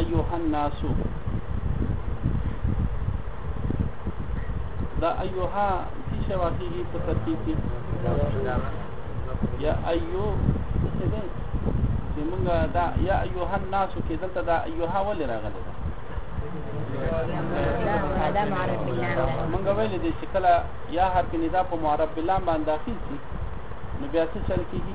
ايها الناس دا ايها څه شي واقعي په ترتیب کې یا ايو څه ده چې موږ دا یا ايها الناس کې دلته دا ايها ولې راغلی ده مونږ ویل دي چې کله یا حرف ندا په معرب بالله باندې اخیسي نو بیا څه چل کیږي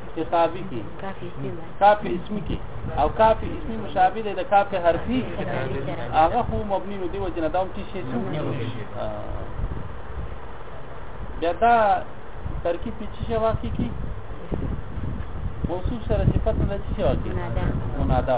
خطابي کې کاف اسمی کې او کاف اسمی مشابه دی د کاف حرفي هغه خو مبني نو دی وجنه دا هم چې شي بیا دا ترکیب په چی شوا کې کی موصوف سره صفت نه چی شوا کې منادا منادا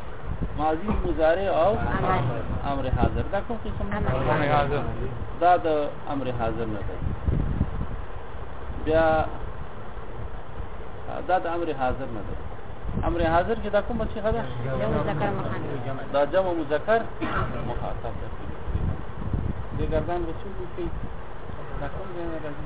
ماضی مضارع او امر حاضر دا کوم قسم نه امر حاضر دا د امر حاضر نه دی بیا دا د امر حاضر نه دی امر حاضر کې دا کومه صيغه ده دا جمع مذکر مخاطب دی ګردان به څه کوي دا کوم ځای راځي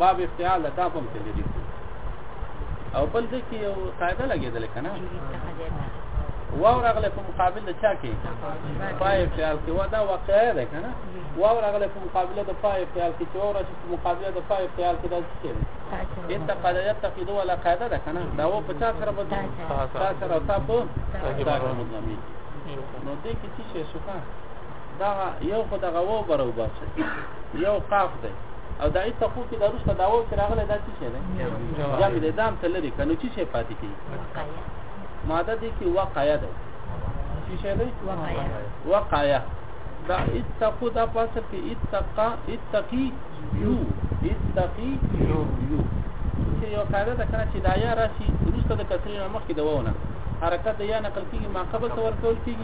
باب افتعال د تاسو په دې دي او بل دې کې یو قاعده لګیدل کنه واو راغله په مقابل د چا کې پای افتعال کې ودا واقعي ده کنه واو راغله په مقابله د پای افتعال کې چې واو راشي په مقابله د پای افتعال کې د څه کې انت قد يتقد ولا قاعده ده کنه دا و په چا سره به تاسو سره تاسو تاسو مضامین نو دې کې څه شي شو دا یو خدغه و برو باسي یو قاف دی او دا ایت خو کې د روسته داو چې راغله دا څه شي ده جمع دې دام ته لري کنه چې شي پاتې کی ماده دې کې واقعیا ده چې شي ده واقعیا واقعیا دا اتقو دا پاسه کې اتقا اتقی یو اتقی یو یو چې یو قاعده ده کنه چې دا یا راشي روسته د کثرې مخ کې داونه حرکت یا نقل کیږي ما قبل تور کول کیږي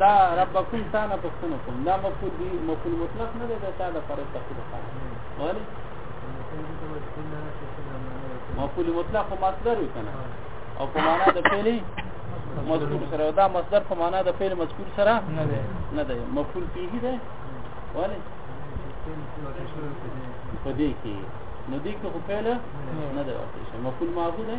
دا ربکم تانا پښتنه کوم دا مفعول دی مفعول مطلق نه دی دا چا د فرض تفصیل کوي ولی مفعول مطلق خو مصدر وي کنه او په معنا د فعلی مذکور سره دا مصدر په معنا د فعل مذکور سره نه دی نه دی مفعول فيه دی ولی په دې کې نو دې کې خو فعل نه دی ورته مفعول معبود دی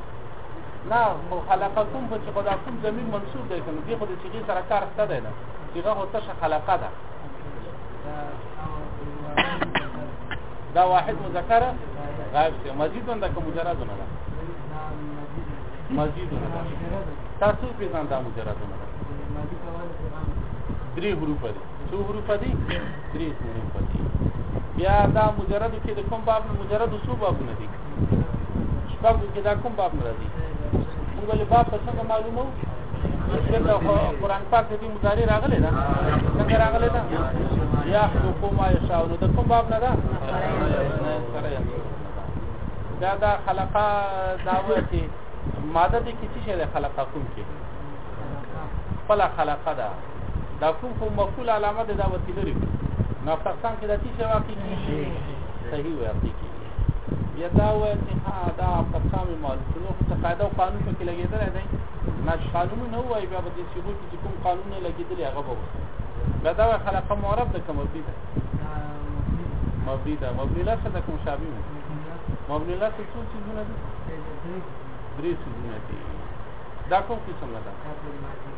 نه مخالفتون په چې خدا کوم زمين منصوب دی کنه دی خو د چې سره کار څه دی نه چې هغه څه خلقه ده دا واحد مذکر غائب ته مزید نه کوم مجرد نه ده مزید نه ده تاسو په ځان دا مجرد نه ده درې حروف دي څو حروف دي درې حروف دي بیا دا مجرد کې د کوم باب مجرد څو باب نه دي شپږ کې دا کوم باب راځي موږ له باب په څنګه معلومو چې دا قرآن پاک دې مضارع راغلی دا څنګه راغلی دا یا خلقو ما یشاء نو دا کوم باب نه دا دا دا خلقا دا وایي ماده دې کسی شی خلقا کوم کې خپل خلقه ده دا کوم کوم مقول علامه ده دا وتی لري نو افغانستان کې د دې څه واقع کیږي صحیح واقع کیږي بیا دا وایي چې ها دا افغانستان معلومه نو څه قاعده او قانون کې لګیدل دی نه قانون نه وایي بیا به دې چې وو چې کوم قانون نه لګیدل هغه به دا دا خلق معرب ده کوم دي ده مبني ده مبني لا څه ده کوم شابه مبني لا څه څه څه درې څه دي دا کوم قسم ده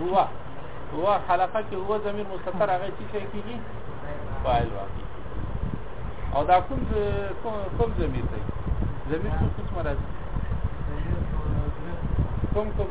هو هو خلقه کې هو زمير مستتر هغه چې شي کیږي فاعل واقع او دا کوم کوم زمير دی زمير څه قسم راځي کوم کوم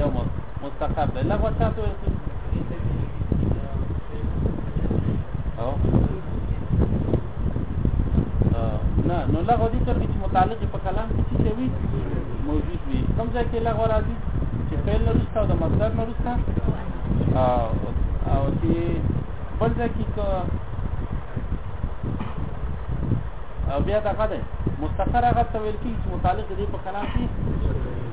یو مستقر دی لغوه چاته ویل کېږي نه نو لغوه دي تر چې متعلق په کلام کې څه وي موجود وي کوم ځای کې لغوه راځي چې فعل نه رسته او د مصدر نه رسته او چې بل ځای کې او بیا دا غده مستقر هغه څه ویل کېږي چې متعلق دي په کلام کې